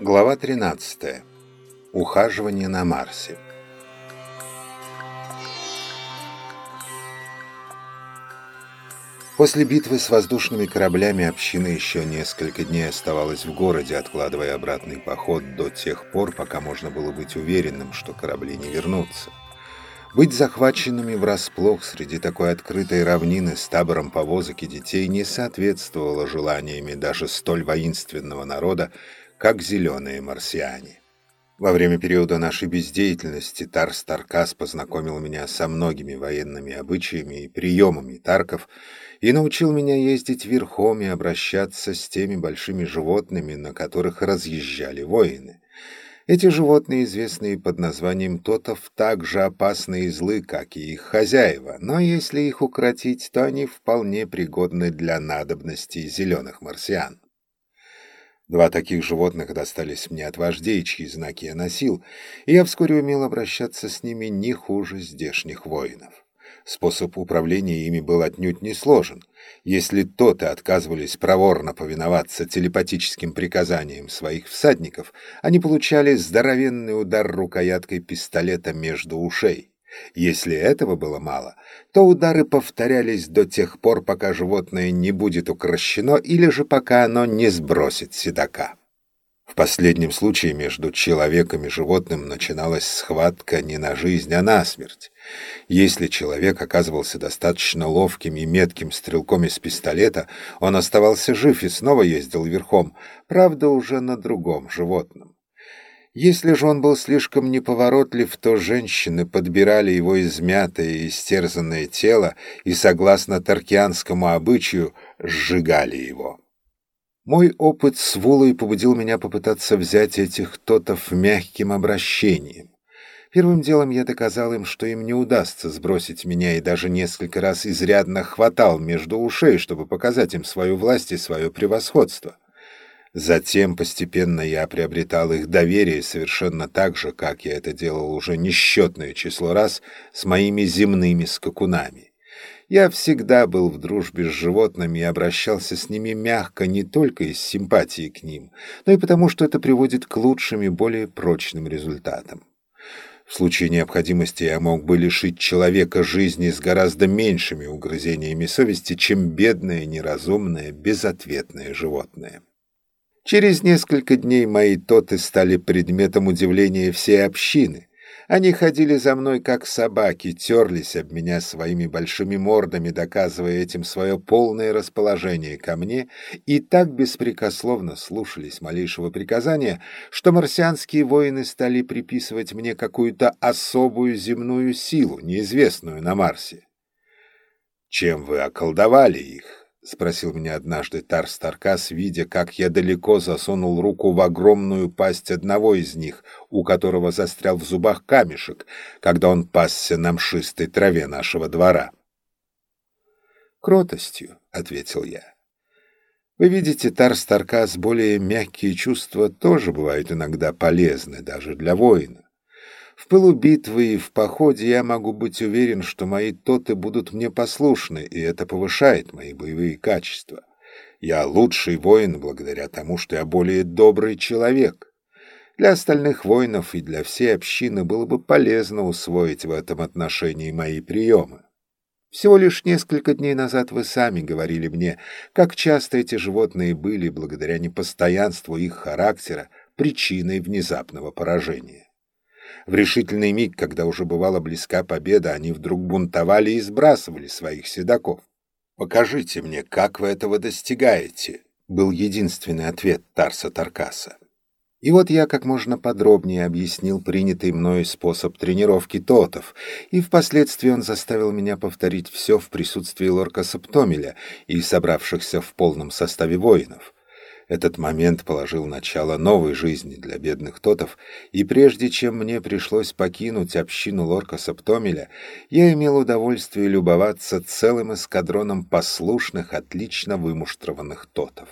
Глава 13. Ухаживание на Марсе. После битвы с воздушными кораблями община еще несколько дней оставалась в городе, откладывая обратный поход до тех пор, пока можно было быть уверенным, что корабли не вернутся. Быть захваченными врасплох среди такой открытой равнины с табором повозок и детей не соответствовало желаниями даже столь воинственного народа, как зеленые марсиане. Во время периода нашей бездеятельности Тарс Таркас познакомил меня со многими военными обычаями и приемами тарков и научил меня ездить верхом и обращаться с теми большими животными, на которых разъезжали воины. Эти животные, известные под названием тотов, так же опасны и злы, как и их хозяева, но если их укротить, то они вполне пригодны для надобностей зеленых марсиан. Два таких животных достались мне от вождей, чьи знаки я носил, и я вскоре умел обращаться с ними не хуже здешних воинов. Способ управления ими был отнюдь не сложен. Если тоты отказывались проворно повиноваться телепатическим приказаниям своих всадников, они получали здоровенный удар рукояткой пистолета между ушей. Если этого было мало, то удары повторялись до тех пор, пока животное не будет укращено или же пока оно не сбросит седока. В последнем случае между человеком и животным начиналась схватка не на жизнь, а на смерть. Если человек оказывался достаточно ловким и метким стрелком из пистолета, он оставался жив и снова ездил верхом, правда, уже на другом животном. Если же он был слишком неповоротлив, то женщины подбирали его измятое и истерзанное тело и, согласно таркианскому обычаю, сжигали его. Мой опыт с Вулой побудил меня попытаться взять этих тотов мягким обращением. Первым делом я доказал им, что им не удастся сбросить меня, и даже несколько раз изрядно хватал между ушей, чтобы показать им свою власть и свое превосходство. Затем постепенно я приобретал их доверие совершенно так же, как я это делал уже несчетное число раз с моими земными скакунами. Я всегда был в дружбе с животными и обращался с ними мягко не только из симпатии к ним, но и потому, что это приводит к лучшим и более прочным результатам. В случае необходимости я мог бы лишить человека жизни с гораздо меньшими угрызениями совести, чем бедное, неразумное, безответное животное. Через несколько дней мои тоты стали предметом удивления всей общины. Они ходили за мной как собаки, терлись об меня своими большими мордами, доказывая этим свое полное расположение ко мне, и так беспрекословно слушались малейшего приказания, что марсианские воины стали приписывать мне какую-то особую земную силу, неизвестную на Марсе. «Чем вы околдовали их?» — спросил меня однажды Тарс Таркас, видя, как я далеко засунул руку в огромную пасть одного из них, у которого застрял в зубах камешек, когда он пасся на мшистой траве нашего двора. «Кротостью», — ответил я. «Вы видите, Тарс Таркас, более мягкие чувства тоже бывают иногда полезны, даже для воина. В пылу битвы и в походе я могу быть уверен, что мои тоты будут мне послушны, и это повышает мои боевые качества. Я лучший воин благодаря тому, что я более добрый человек. Для остальных воинов и для всей общины было бы полезно усвоить в этом отношении мои приемы. Всего лишь несколько дней назад вы сами говорили мне, как часто эти животные были, благодаря непостоянству их характера, причиной внезапного поражения. В решительный миг, когда уже бывала близка победа, они вдруг бунтовали и сбрасывали своих седаков. «Покажите мне, как вы этого достигаете», — был единственный ответ Тарса Таркаса. И вот я как можно подробнее объяснил принятый мною способ тренировки тотов, и впоследствии он заставил меня повторить все в присутствии Лорка Септомеля и собравшихся в полном составе воинов. Этот момент положил начало новой жизни для бедных тотов, и прежде чем мне пришлось покинуть общину Лорка Септомеля, я имел удовольствие любоваться целым эскадроном послушных, отлично вымуштрованных тотов.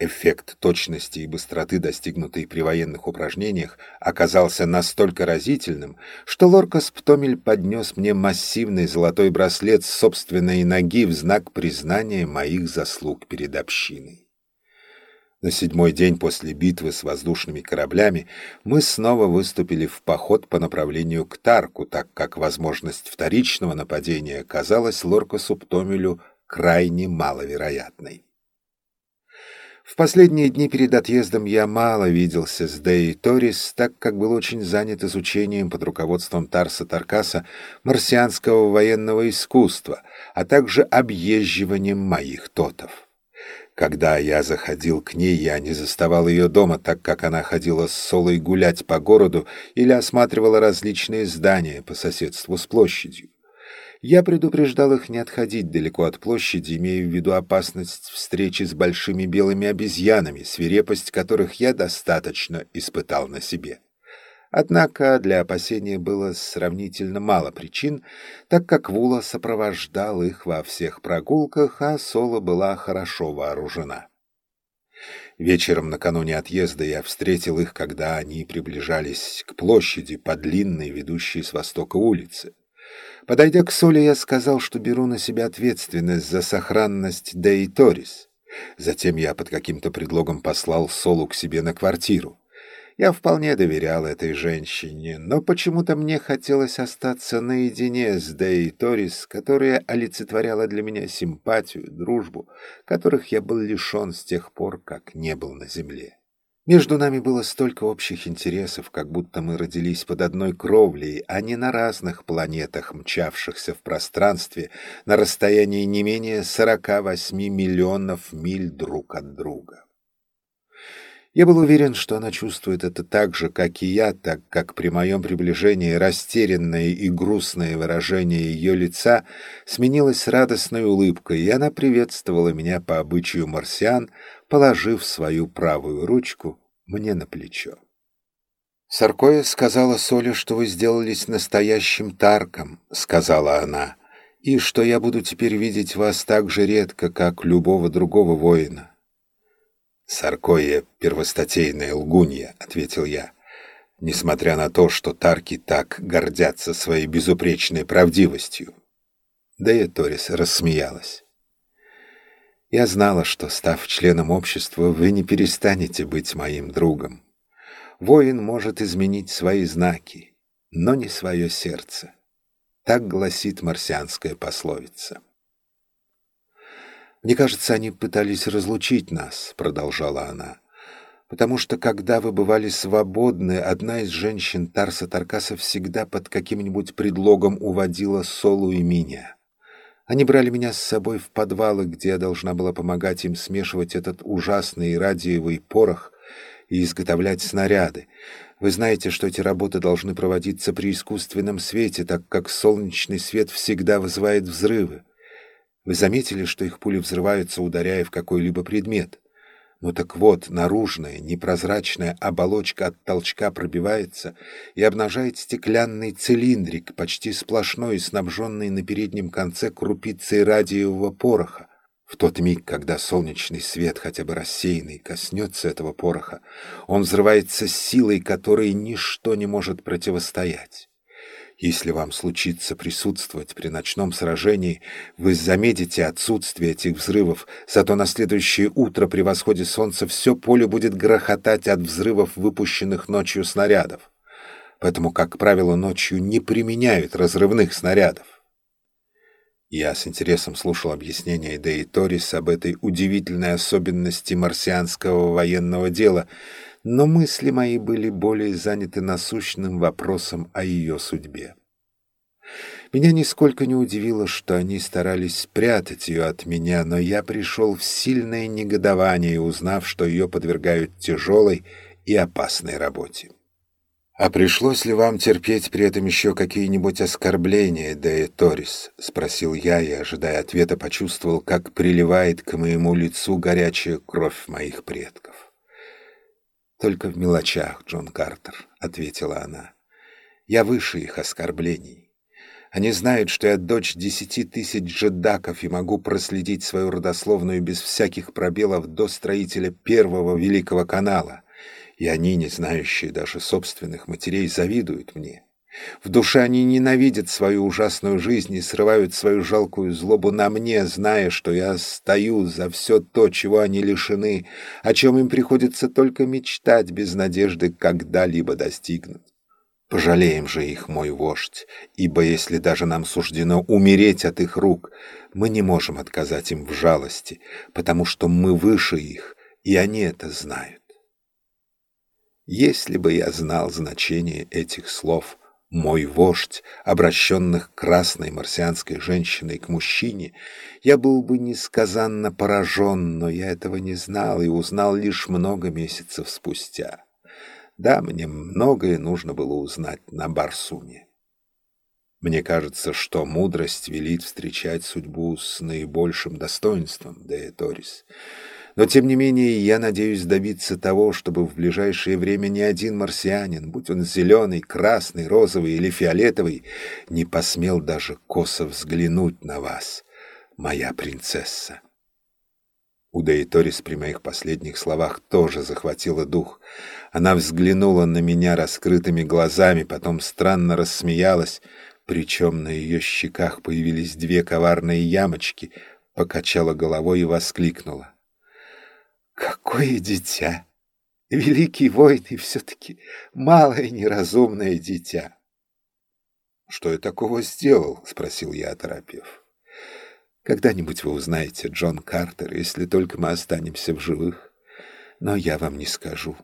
Эффект точности и быстроты, достигнутый при военных упражнениях, оказался настолько разительным, что Лоркас Птомель поднес мне массивный золотой браслет собственной ноги в знак признания моих заслуг перед общиной. На седьмой день после битвы с воздушными кораблями мы снова выступили в поход по направлению к Тарку, так как возможность вторичного нападения казалась Лоркасу Птомелю крайне маловероятной. В последние дни перед отъездом я мало виделся с Дей Торис, так как был очень занят изучением под руководством Тарса Таркаса марсианского военного искусства, а также объезживанием моих тотов. Когда я заходил к ней, я не заставал ее дома, так как она ходила с Солой гулять по городу или осматривала различные здания по соседству с площадью. Я предупреждал их не отходить далеко от площади, имея в виду опасность встречи с большими белыми обезьянами, свирепость которых я достаточно испытал на себе. Однако для опасения было сравнительно мало причин, так как Вула сопровождал их во всех прогулках, а Соло была хорошо вооружена. Вечером накануне отъезда я встретил их, когда они приближались к площади по длинной, ведущей с востока улице. Подойдя к Соле, я сказал, что беру на себя ответственность за сохранность Деи Торис. Затем я под каким-то предлогом послал Солу к себе на квартиру. Я вполне доверял этой женщине, но почему-то мне хотелось остаться наедине с Дей Торис, которая олицетворяла для меня симпатию, дружбу, которых я был лишен с тех пор, как не был на земле. Между нами было столько общих интересов, как будто мы родились под одной кровлей, а не на разных планетах, мчавшихся в пространстве на расстоянии не менее 48 миллионов миль друг от друга. Я был уверен, что она чувствует это так же, как и я, так как при моем приближении растерянное и грустное выражение ее лица сменилось радостной улыбкой, и она приветствовала меня по обычаю марсиан, положив свою правую ручку мне на плечо. «Саркоя сказала Соле, что вы сделались настоящим Тарком», — сказала она, — «и что я буду теперь видеть вас так же редко, как любого другого воина. «Саркоя — первостатейная лгунья», — ответил я, несмотря на то, что тарки так гордятся своей безупречной правдивостью. И Торис рассмеялась. Я знала, что, став членом общества, вы не перестанете быть моим другом. Воин может изменить свои знаки, но не свое сердце. Так гласит марсианская пословица. «Мне кажется, они пытались разлучить нас», — продолжала она. «Потому что, когда вы бывали свободны, одна из женщин Тарса Таркаса всегда под каким-нибудь предлогом уводила Солу и меня. Они брали меня с собой в подвалы, где я должна была помогать им смешивать этот ужасный радиевый порох и изготовлять снаряды. Вы знаете, что эти работы должны проводиться при искусственном свете, так как солнечный свет всегда вызывает взрывы. Вы заметили, что их пули взрываются, ударяя в какой-либо предмет? Ну так вот, наружная, непрозрачная оболочка от толчка пробивается и обнажает стеклянный цилиндрик, почти сплошной, снабженный на переднем конце крупицей радиевого пороха. В тот миг, когда солнечный свет, хотя бы рассеянный, коснется этого пороха, он взрывается силой, которой ничто не может противостоять. Если вам случится присутствовать при ночном сражении, вы заметите отсутствие этих взрывов, зато на следующее утро при восходе солнца все поле будет грохотать от взрывов, выпущенных ночью снарядов. Поэтому, как правило, ночью не применяют разрывных снарядов. Я с интересом слушал объяснения Деи Торис об этой удивительной особенности марсианского военного дела — но мысли мои были более заняты насущным вопросом о ее судьбе. Меня нисколько не удивило, что они старались спрятать ее от меня, но я пришел в сильное негодование, узнав, что ее подвергают тяжелой и опасной работе. «А пришлось ли вам терпеть при этом еще какие-нибудь оскорбления, Дея Торис?» — спросил я и, ожидая ответа, почувствовал, как приливает к моему лицу горячая кровь моих предков. «Только в мелочах, Джон Картер», — ответила она. «Я выше их оскорблений. Они знают, что я дочь десяти тысяч джедаков и могу проследить свою родословную без всяких пробелов до строителя первого Великого канала. И они, не знающие даже собственных матерей, завидуют мне. В душе они ненавидят свою ужасную жизнь и срывают свою жалкую злобу на мне, зная, что я стою за все то, чего они лишены, о чем им приходится только мечтать без надежды когда-либо достигнуть. Пожалеем же их, мой вождь, ибо если даже нам суждено умереть от их рук, мы не можем отказать им в жалости, потому что мы выше их, и они это знают. Если бы я знал значение этих слов, мой вождь, обращенных красной марсианской женщиной к мужчине, я был бы несказанно поражен, но я этого не знал и узнал лишь много месяцев спустя. Да, мне многое нужно было узнать на Барсуме. Мне кажется, что мудрость велит встречать судьбу с наибольшим достоинством, Дея Торис. Но, тем не менее, я надеюсь добиться того, чтобы в ближайшее время ни один марсианин, будь он зеленый, красный, розовый или фиолетовый, не посмел даже косо взглянуть на вас, моя принцесса. У Дейторис при моих последних словах тоже захватила дух. Она взглянула на меня раскрытыми глазами, потом странно рассмеялась, причем на ее щеках появились две коварные ямочки, покачала головой и воскликнула. «Какое дитя! Великий воин и все-таки малое неразумное дитя!» «Что я такого сделал?» — спросил я, оторопев. Когда-нибудь вы узнаете, Джон Картер, если только мы останемся в живых. Но я вам не скажу.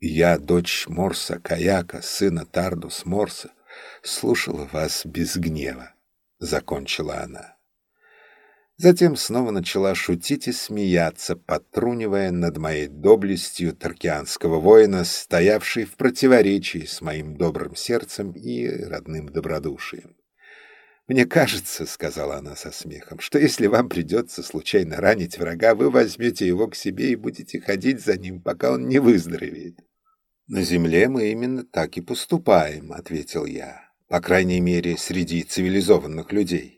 Я, дочь Морса Каяка, сына Тардус Морса, слушала вас без гнева, — закончила она. Затем снова начала шутить и смеяться, потрунивая над моей доблестью таркианского воина, стоявшей в противоречии с моим добрым сердцем и родным добродушием. «Мне кажется, — сказала она со смехом, — что если вам придется случайно ранить врага, вы возьмете его к себе и будете ходить за ним, пока он не выздоровеет». «На земле мы именно так и поступаем», — ответил я, «по крайней мере, среди цивилизованных людей».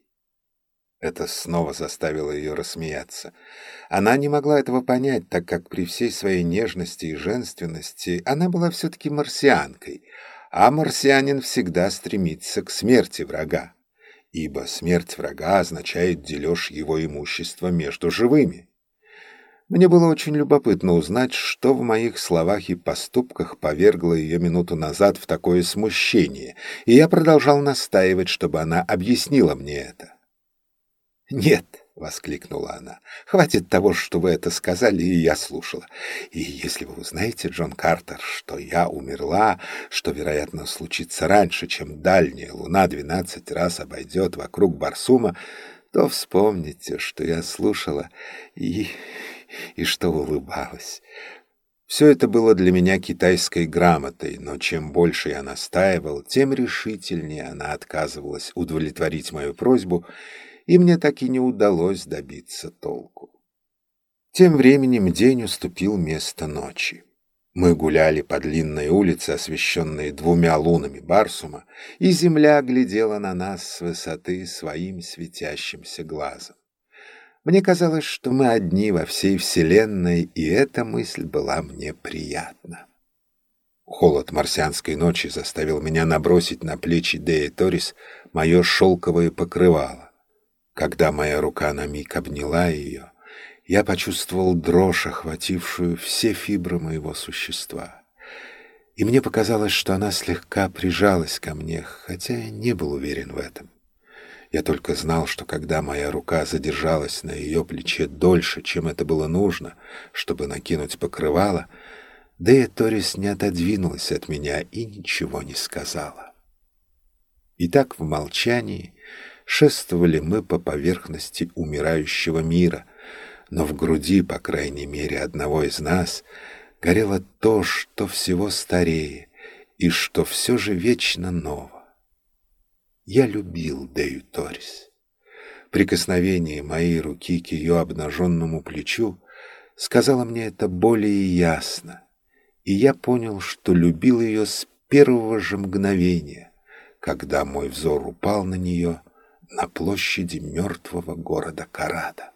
Это снова заставило ее рассмеяться. Она не могла этого понять, так как при всей своей нежности и женственности она была все-таки марсианкой, а марсианин всегда стремится к смерти врага ибо смерть врага означает дележ его имущества между живыми. Мне было очень любопытно узнать, что в моих словах и поступках повергло ее минуту назад в такое смущение, и я продолжал настаивать, чтобы она объяснила мне это. «Нет», воскликнула она. «Хватит того, что вы это сказали, и я слушала. И если вы узнаете, Джон Картер, что я умерла, что, вероятно, случится раньше, чем дальняя луна двенадцать раз обойдет вокруг Барсума, то вспомните, что я слушала и... и что улыбалась». Все это было для меня китайской грамотой, но чем больше я настаивал, тем решительнее она отказывалась удовлетворить мою просьбу — и мне так и не удалось добиться толку. Тем временем день уступил место ночи. Мы гуляли по длинной улице, освещенной двумя лунами Барсума, и земля глядела на нас с высоты своим светящимся глазом. Мне казалось, что мы одни во всей вселенной, и эта мысль была мне приятна. Холод марсианской ночи заставил меня набросить на плечи Дея Торис мое шелковое покрывало. Когда моя рука на миг обняла ее, я почувствовал дрожь, охватившую все фибры моего существа. И мне показалось, что она слегка прижалась ко мне, хотя я не был уверен в этом. Я только знал, что когда моя рука задержалась на ее плече дольше, чем это было нужно, чтобы накинуть покрывало, Дея Торис не отодвинулась от меня и ничего не сказала. И так в молчании шествовали мы по поверхности умирающего мира, но в груди, по крайней мере, одного из нас горело то, что всего старее и что все же вечно ново. Я любил Дею Торис. Прикосновение моей руки к ее обнаженному плечу сказала мне это более ясно, и я понял, что любил ее с первого же мгновения, когда мой взор упал на нее — на площади мертвого города Карада.